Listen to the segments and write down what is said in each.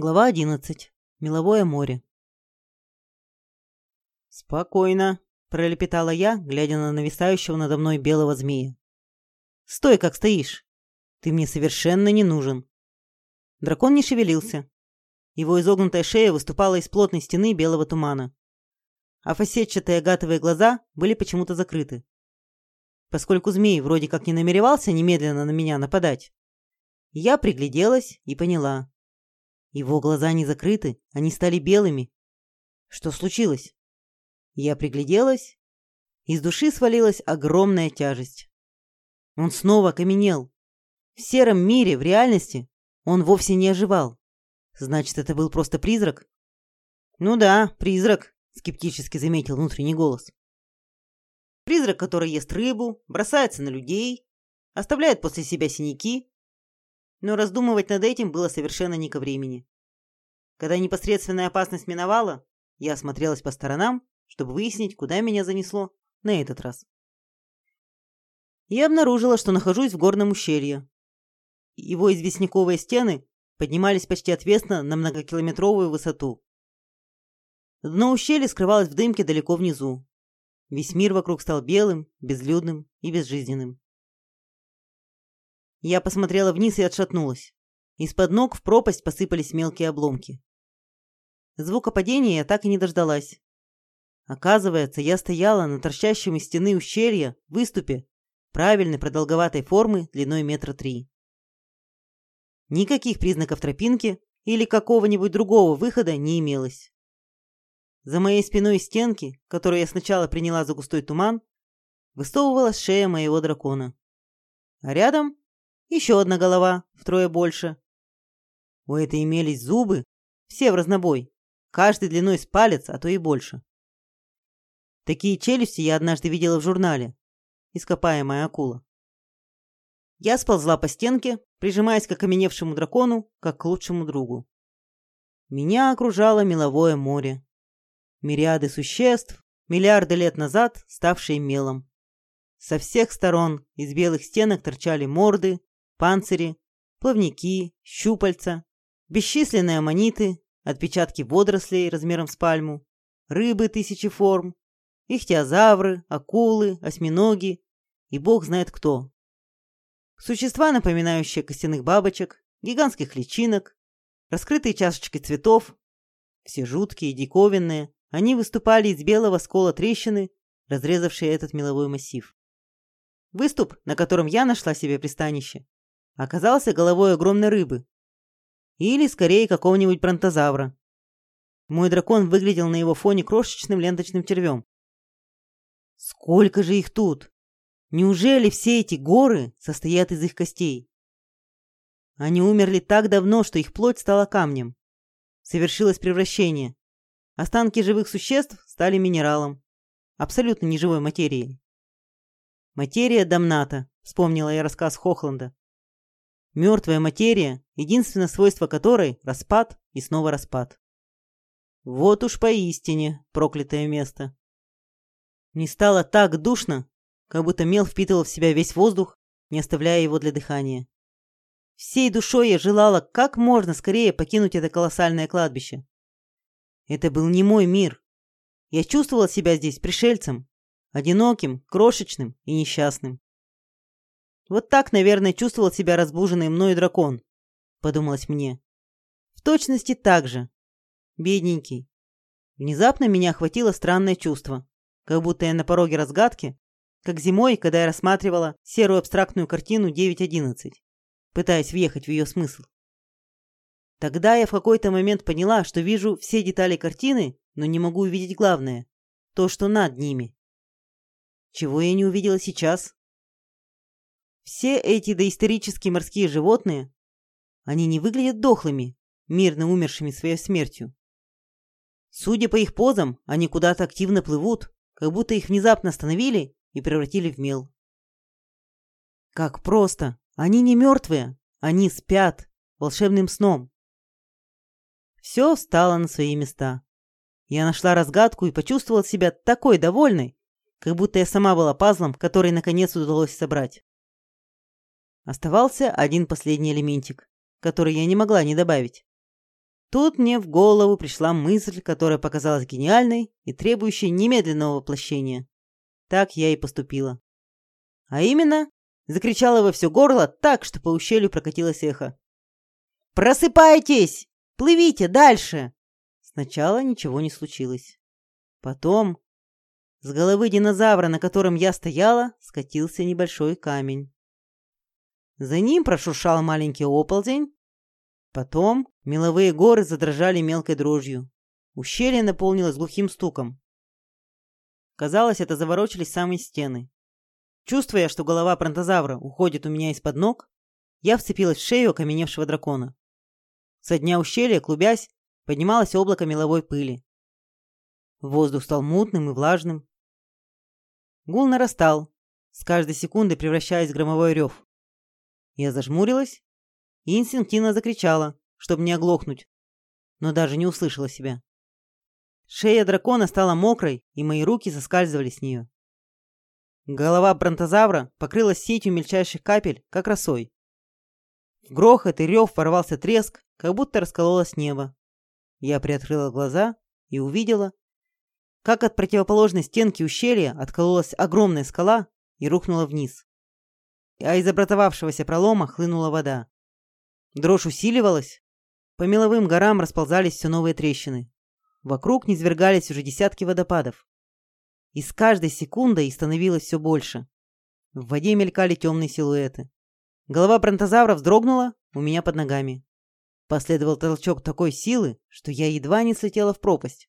Глава 11. Меловое море. «Спокойно», — пролепетала я, глядя на нависающего надо мной белого змея. «Стой, как стоишь. Ты мне совершенно не нужен». Дракон не шевелился. Его изогнутая шея выступала из плотной стены белого тумана. А фасетчатые агатовые глаза были почему-то закрыты. Поскольку змей вроде как не намеревался немедленно на меня нападать, я пригляделась и поняла, его глаза не закрыты, они стали белыми. Что случилось? Я пригляделась. Из души свалилась огромная тяжесть. Он снова окаменел. В сером мире, в реальности, он вовсе не оживал. Значит, это был просто призрак? Ну да, призрак, скептически заметил внутренний голос. Призрак, который ест рыбу, бросается на людей, оставляет после себя синяки, но раздумывать над этим было совершенно не ко времени. Когда непосредственная опасность миновала, я осмотрелась по сторонам, чтобы выяснить, куда меня занесло на этот раз. Я обнаружила, что нахожусь в горном ущелье. Его известняковые стены поднимались почти отвесно на многокилометровую высоту. Дно ущелья скрывалось в дымке далеко внизу. Весь мир вокруг стал белым, безлюдным и безжизненным. Я посмотрела вниз и отшатнулась. Из-под ног в пропасть посыпались мелкие обломки. Звука падения я так и не дождалась. Оказывается, я стояла на торчащем из стены ущелья выступе правильной продолговатой формы длиной метра три. Никаких признаков тропинки или какого-нибудь другого выхода не имелось. За моей спиной стенки, которую я сначала приняла за густой туман, высовывалась шея моего дракона. А рядом еще одна голова, втрое больше. У этой имелись зубы, все в разнобой, каждый длиной с палец, а то и больше. Такие челюсти я однажды видела в журнале. Ископаемая акула. Я сползла по стенке, прижимаясь к окаменевшему дракону, как к лучшему другу. Меня окружало меловое море. Мириады существ, миллиарды лет назад ставшие мелом. Со всех сторон из белых стенок торчали морды, панцири, плавники, щупальца, бесчисленные аммониты, отпечатки водорослей размером с пальму, рыбы тысячи форм, ихтиозавры, акулы, осьминоги и бог знает кто. Существа, напоминающие костяных бабочек, гигантских личинок, раскрытые чашечки цветов, все жуткие, диковинные, они выступали из белого скола трещины, разрезавшей этот меловой массив. Выступ, на котором я нашла себе пристанище, оказался головой огромной рыбы. Или, скорее, какого-нибудь бронтозавра. Мой дракон выглядел на его фоне крошечным ленточным червем. Сколько же их тут? Неужели все эти горы состоят из их костей? Они умерли так давно, что их плоть стала камнем. Совершилось превращение. Останки живых существ стали минералом. Абсолютно неживой материей. Материя Дамната, вспомнила я рассказ Хохланда. Мертвая материя, единственное свойство которой – распад и снова распад. Вот уж поистине проклятое место. Не стало так душно, как будто мел впитывал в себя весь воздух, не оставляя его для дыхания. Всей душой я желала как можно скорее покинуть это колоссальное кладбище. Это был не мой мир. Я чувствовала себя здесь пришельцем, одиноким, крошечным и несчастным. Вот так, наверное, чувствовал себя разбуженный мной дракон, подумалось мне. В точности так же. Бедненький. Внезапно меня охватило странное чувство, как будто я на пороге разгадки, как зимой, когда я рассматривала серую абстрактную картину 9.11, пытаясь въехать в ее смысл. Тогда я в какой-то момент поняла, что вижу все детали картины, но не могу увидеть главное – то, что над ними. Чего я не увидела сейчас? Все эти доисторические морские животные, они не выглядят дохлыми, мирно умершими своей смертью. Судя по их позам, они куда-то активно плывут, как будто их внезапно остановили и превратили в мел. Как просто! Они не мертвые, они спят волшебным сном. Все встало на свои места. Я нашла разгадку и почувствовала себя такой довольной, как будто я сама была пазлом, который наконец удалось собрать. Оставался один последний элементик, который я не могла не добавить. Тут мне в голову пришла мысль, которая показалась гениальной и требующей немедленного воплощения. Так я и поступила. А именно, закричала во все горло так, что по ущелью прокатилось эхо. «Просыпайтесь! Плывите дальше!» Сначала ничего не случилось. Потом с головы динозавра, на котором я стояла, скатился небольшой камень. За ним прошуршал маленький оползень. Потом меловые горы задрожали мелкой дрожью. Ущелье наполнилось глухим стуком. Казалось, это заворочились самые стены. Чувствуя, что голова пронтозавра уходит у меня из-под ног, я вцепилась в шею окаменевшего дракона. Со дня ущелья, клубясь, поднималось облако меловой пыли. Воздух стал мутным и влажным. Гул нарастал, с каждой секундой превращаясь в громовой рев. Я зажмурилась и инстинктивно закричала, чтобы не оглохнуть, но даже не услышала себя. Шея дракона стала мокрой, и мои руки соскальзывали с нее. Голова бронтозавра покрылась сетью мельчайших капель, как росой. Грохот и рев ворвался треск, как будто раскололось небо. Я приоткрыла глаза и увидела, как от противоположной стенки ущелья откололась огромная скала и рухнула вниз. А из образовавшегося пролома хлынула вода. Дрожь усиливалась. По меловым горам расползались все новые трещины. Вокруг низвергались уже десятки водопадов. И с каждой секундой становилось все больше. В воде мелькали темные силуэты. Голова бронтозавра вздрогнула у меня под ногами. Последовал толчок такой силы, что я едва не слетела в пропасть.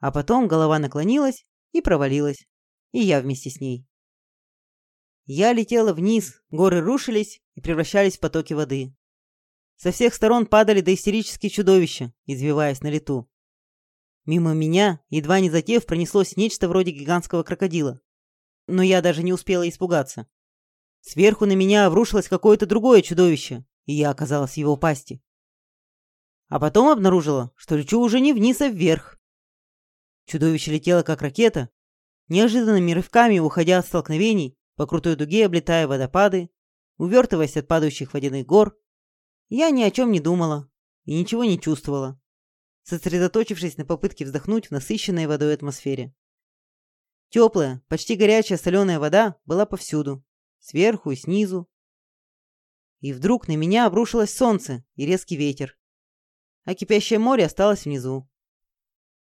А потом голова наклонилась и провалилась, и я вместе с ней. Я летела вниз, горы рушились и превращались в потоки воды. Со всех сторон падали доистерические чудовища, извиваясь на лету. Мимо меня, едва не затев, пронеслось нечто вроде гигантского крокодила. Но я даже не успела испугаться. Сверху на меня обрушилось какое-то другое чудовище, и я оказалась в его пасти. А потом обнаружила, что лечу уже не вниз, а вверх. Чудовище летело как ракета, неожиданными рывками уходя от столкновений, по крутой дуге облетая водопады, увертываясь от падающих водяных гор. Я ни о чем не думала и ничего не чувствовала, сосредоточившись на попытке вздохнуть в насыщенной водой атмосфере. Теплая, почти горячая соленая вода была повсюду, сверху и снизу. И вдруг на меня обрушилось солнце и резкий ветер а кипящее море осталось внизу.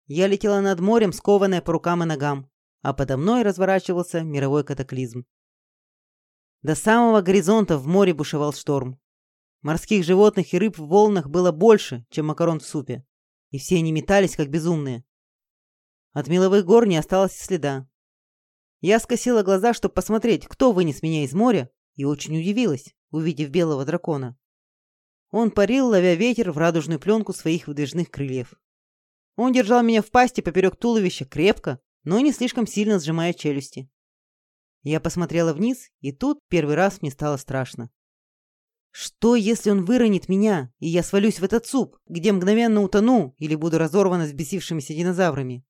Я летела над морем, скованная по рукам и ногам, а подо мной разворачивался мировой катаклизм. До самого горизонта в море бушевал шторм. Морских животных и рыб в волнах было больше, чем макарон в супе, и все они метались, как безумные. От меловых гор не осталось следа. Я скосила глаза, чтобы посмотреть, кто вынес меня из моря, и очень удивилась, увидев белого дракона. Он парил, ловя ветер в радужную пленку своих выдвижных крыльев. Он держал меня в пасти поперек туловища крепко, но не слишком сильно сжимая челюсти. Я посмотрела вниз, и тут первый раз мне стало страшно. Что, если он выронит меня, и я свалюсь в этот суп, где мгновенно утону или буду разорвана с бесившимися динозаврами?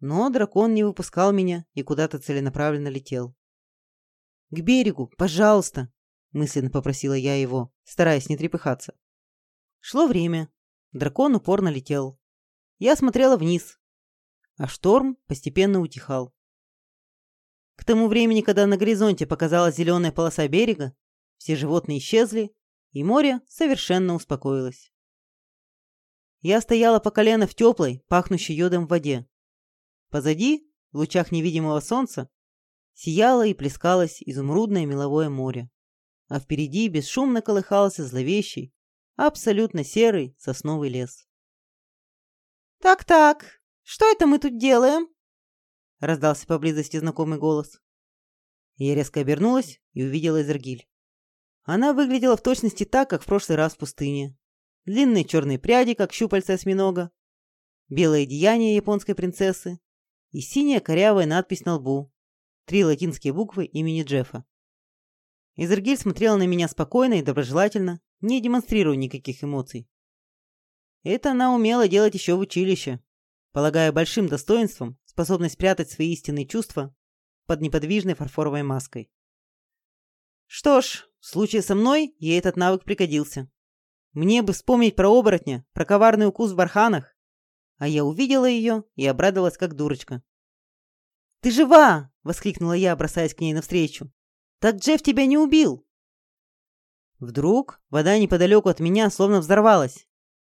Но дракон не выпускал меня и куда-то целенаправленно летел. «К берегу, пожалуйста!» мысленно попросила я его, стараясь не трепыхаться. Шло время. Дракон упорно летел. Я смотрела вниз, а шторм постепенно утихал. К тому времени, когда на горизонте показалась зеленая полоса берега, все животные исчезли, и море совершенно успокоилось. Я стояла по колено в теплой, пахнущей йодом воде. Позади, в лучах невидимого солнца, сияло и плескалось изумрудное меловое море а впереди бесшумно колыхался зловещий, абсолютно серый сосновый лес. «Так-так, что это мы тут делаем?» — раздался поблизости знакомый голос. Я резко обернулась и увидела Эзергиль. Она выглядела в точности так, как в прошлый раз в пустыне. Длинные черные пряди, как щупальца осьминога, белое деяние японской принцессы и синяя корявая надпись на лбу. Три латинские буквы имени Джеффа. Изергиль смотрела на меня спокойно и доброжелательно, не демонстрируя никаких эмоций. Это она умела делать еще в училище, полагая большим достоинством способность прятать свои истинные чувства под неподвижной фарфоровой маской. Что ж, в случае со мной ей этот навык пригодился. Мне бы вспомнить про оборотня, про коварный укус в барханах. А я увидела ее и обрадовалась, как дурочка. «Ты жива!» — воскликнула я, бросаясь к ней навстречу. «Так Джефф тебя не убил!» Вдруг вода неподалеку от меня словно взорвалась,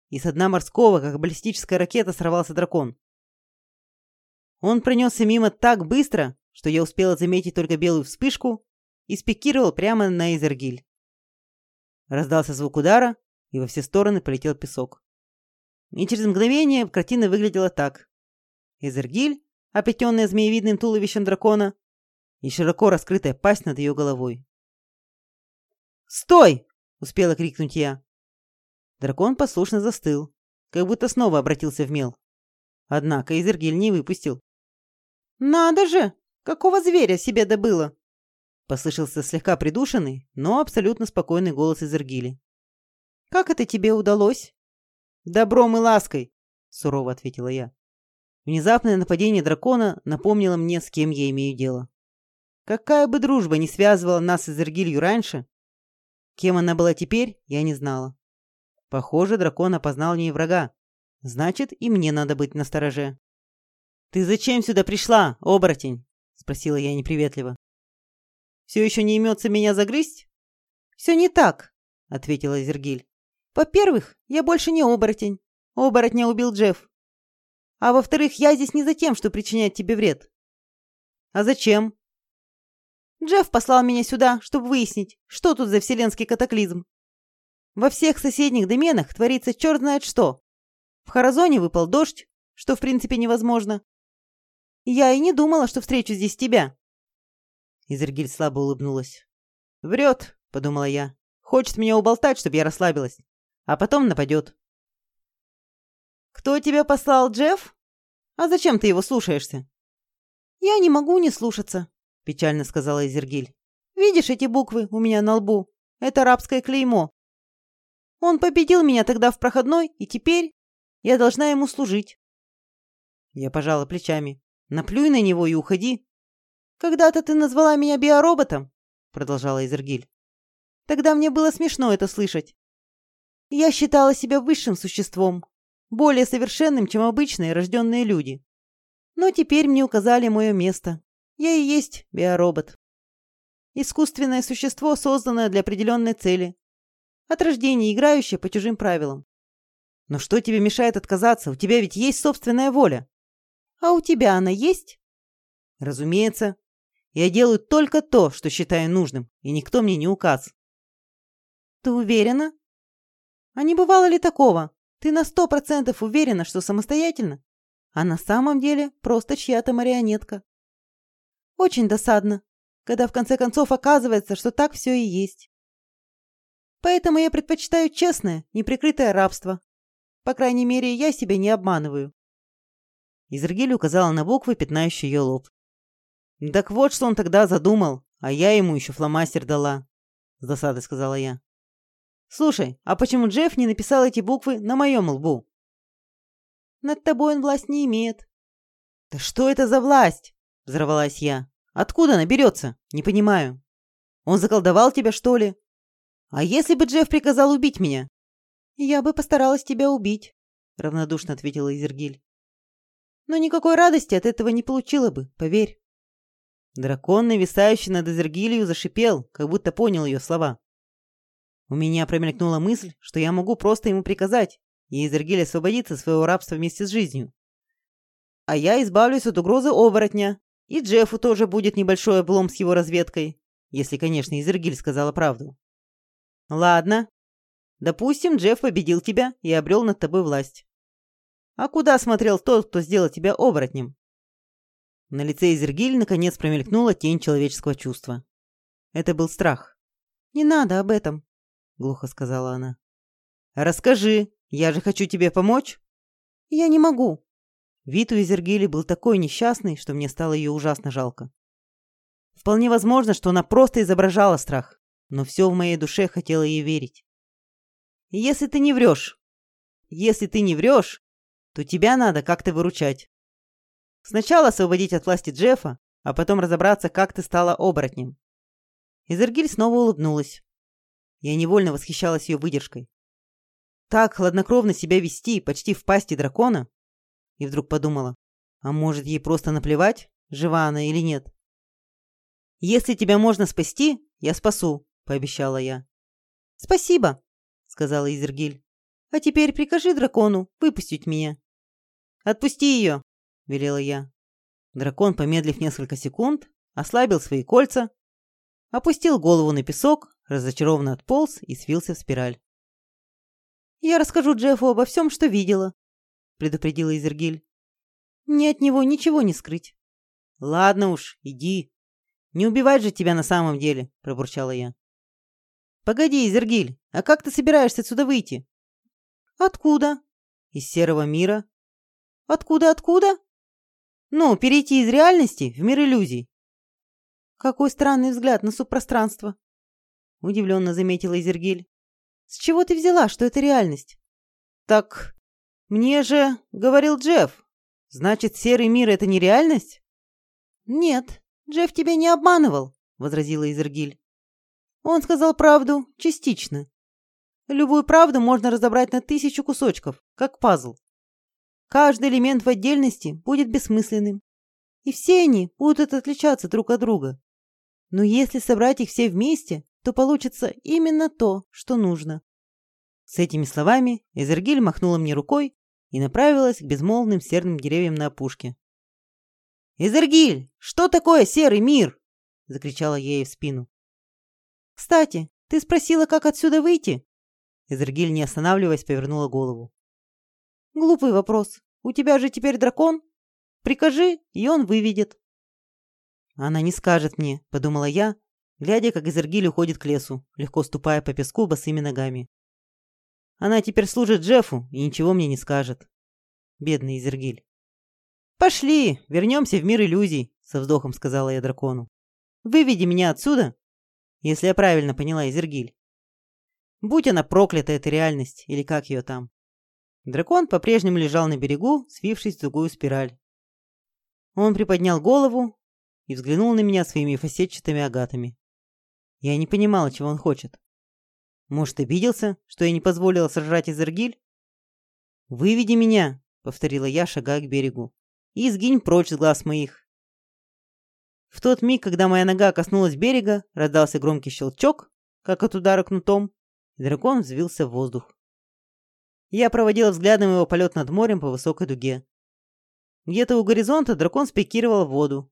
и с дна морского, как баллистическая ракета, сорвался дракон. Он пронесся мимо так быстро, что я успела заметить только белую вспышку и спикировал прямо на Изергиль. Раздался звук удара, и во все стороны полетел песок. И через мгновение картина выглядела так. Изергиль, оплетенная змеевидным туловищем дракона, и широко раскрытая пасть над ее головой. «Стой!» — успела крикнуть я. Дракон послушно застыл, как будто снова обратился в мел. Однако Изергиль не выпустил. «Надо же! Какого зверя себе добыла?» Послышался слегка придушенный, но абсолютно спокойный голос Изергили. «Как это тебе удалось?» «Добром и лаской», — сурово ответила я. Внезапное нападение дракона напомнило мне, с кем я имею дело. Какая бы дружба ни связывала нас с Изергилью раньше, кем она была теперь, я не знала. Похоже, дракон опознал в врага. Значит, и мне надо быть настороже. «Ты зачем сюда пришла, оборотень?» — спросила я неприветливо. «Все еще не имется меня загрызть?» «Все не так», — ответила Зергиль. «Во-первых, я больше не оборотень. Оборотня убил Джефф. А во-вторых, я здесь не за тем, что причинять тебе вред». «А зачем?» «Джефф послал меня сюда, чтобы выяснить, что тут за вселенский катаклизм. Во всех соседних доменах творится черт знает что. В Харазоне выпал дождь, что в принципе невозможно. Я и не думала, что встречу здесь тебя. Изергиль слабо улыбнулась. «Врет», — подумала я. «Хочет меня уболтать, чтобы я расслабилась. А потом нападет». «Кто тебя послал, Джефф? А зачем ты его слушаешься?» «Я не могу не слушаться», — печально сказала Изергиль. «Видишь эти буквы у меня на лбу? Это арабское клеймо. Он победил меня тогда в проходной, и теперь я должна ему служить». Я пожала плечами. Наплюй на него и уходи. Когда-то ты назвала меня биороботом, продолжала Изергиль. Тогда мне было смешно это слышать. Я считала себя высшим существом, более совершенным, чем обычные рожденные люди. Но теперь мне указали мое место. Я и есть биоробот. Искусственное существо, созданное для определенной цели. От рождения играющее по чужим правилам. Но что тебе мешает отказаться? У тебя ведь есть собственная воля. А у тебя она есть? Разумеется. Я делаю только то, что считаю нужным, и никто мне не указ. Ты уверена? А не бывало ли такого? Ты на сто процентов уверена, что самостоятельно? А на самом деле просто чья-то марионетка. Очень досадно, когда в конце концов оказывается, что так все и есть. Поэтому я предпочитаю честное, неприкрытое рабство. По крайней мере, я себя не обманываю. Изергиль указала на буквы, пятнающие ее лоб. «Так вот, что он тогда задумал, а я ему еще фломастер дала», — с досадой сказала я. «Слушай, а почему Джефф не написал эти буквы на моем лбу?» «Над тобой он власть не имеет». «Да что это за власть?» — взорвалась я. «Откуда она берется? Не понимаю. Он заколдовал тебя, что ли? А если бы Джефф приказал убить меня?» «Я бы постаралась тебя убить», — равнодушно ответила Изергиль. Но никакой радости от этого не получила бы, поверь. Дракон, нависающий над Эзергилью, зашипел, как будто понял ее слова. У меня промелькнула мысль, что я могу просто ему приказать, и Эзергиль освободится от своего рабства вместе с жизнью. А я избавлюсь от угрозы оборотня, и Джеффу тоже будет небольшой облом с его разведкой, если, конечно, Изергиль сказала правду. Ладно. Допустим, Джефф победил тебя и обрел над тобой власть. А куда смотрел тот, кто сделал тебя оборотнем? На лице Изергиль наконец промелькнула тень человеческого чувства. Это был страх. «Не надо об этом», — глухо сказала она. «Расскажи, я же хочу тебе помочь». «Я не могу». Вид у Изергили был такой несчастный, что мне стало ее ужасно жалко. Вполне возможно, что она просто изображала страх, но все в моей душе хотело ей верить. «Если ты не врешь, если ты не врешь, то тебя надо как-то выручать. Сначала освободить от власти Джеффа, а потом разобраться, как ты стала оборотнем. Изергиль снова улыбнулась. Я невольно восхищалась ее выдержкой. так хладнокровно себя вести почти в пасти дракона? И вдруг подумала, а может ей просто наплевать, жива она или нет? «Если тебя можно спасти, я спасу», — пообещала я. «Спасибо», — сказала Изергиль. «А теперь прикажи дракону выпустить меня». «Отпусти ее», — велела я. Дракон, помедлив несколько секунд, ослабил свои кольца, опустил голову на песок, разочарованно отполз и свился в спираль. «Я расскажу Джеффу обо всем, что видела», — предупредила Изергиль. «Мне от него ничего не скрыть». «Ладно уж, иди. Не убивать же тебя на самом деле», — пробурчала я. «Погоди, Изергиль, а как ты собираешься отсюда выйти?» «Откуда?» «Из серого мира». «Откуда-откуда?» «Ну, перейти из реальности в мир иллюзий». «Какой странный взгляд на субпространство», — удивленно заметила Изергиль. «С чего ты взяла, что это реальность?» «Так мне же говорил Джефф. Значит, серый мир — это не реальность?» «Нет, Джефф тебя не обманывал», — возразила Изергиль. «Он сказал правду частично. Любую правду можно разобрать на тысячу кусочков, как пазл. Каждый элемент в отдельности будет бессмысленным, и все они будут отличаться друг от друга. Но если собрать их все вместе, то получится именно то, что нужно. С этими словами Эзергиль махнула мне рукой и направилась к безмолвным серным деревьям на опушке. «Эзергиль, что такое серый мир?» — закричала я ей в спину. «Кстати, ты спросила, как отсюда выйти?» Эзергиль, не останавливаясь, повернула голову. «Глупый вопрос. У тебя же теперь дракон. Прикажи, и он выведет». «Она не скажет мне», — подумала я, глядя, как Изергиль уходит к лесу, легко ступая по песку босыми ногами. Она теперь служит Джеффу и ничего мне не скажет. Бедный Изергиль. «Пошли, вернемся в мир иллюзий», — со вздохом сказала я дракону. «Выведи меня отсюда, если я правильно поняла Изергиль. Будь она проклята, эта реальность, или как ее там». Дракон по-прежнему лежал на берегу, свившись в другую спираль. Он приподнял голову и взглянул на меня своими фасетчатыми агатами. Я не понимала, чего он хочет. Может, обиделся, что я не позволила сожрать Изергиль? «Выведи меня!» — повторила я, шагая к берегу. «И сгинь прочь с глаз моих!» В тот миг, когда моя нога коснулась берега, раздался громкий щелчок, как от удара кнутом, и дракон взвился в воздух. Я проводила взглядом его полет над морем по высокой дуге. Где-то у горизонта дракон спикировал в воду.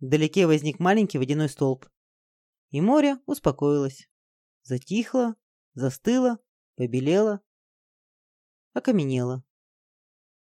Вдалеке возник маленький водяной столб. И море успокоилось. Затихло, застыла, побелела, окаменела.